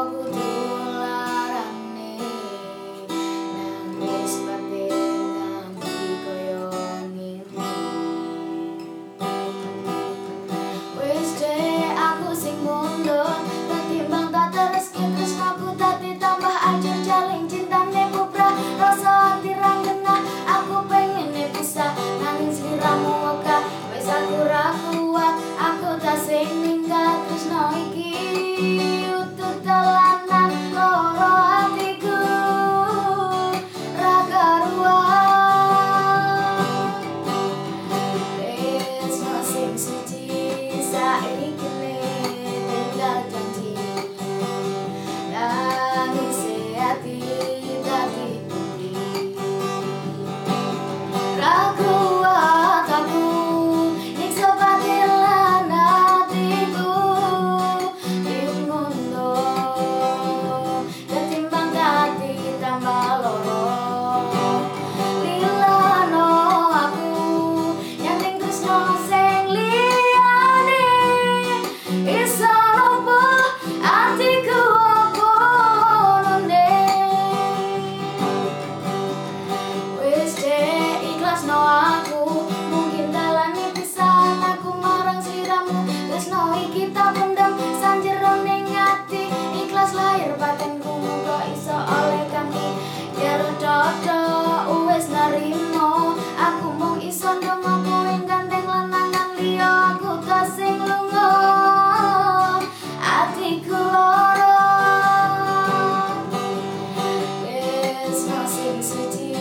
Bogu struggle. Glory is my city,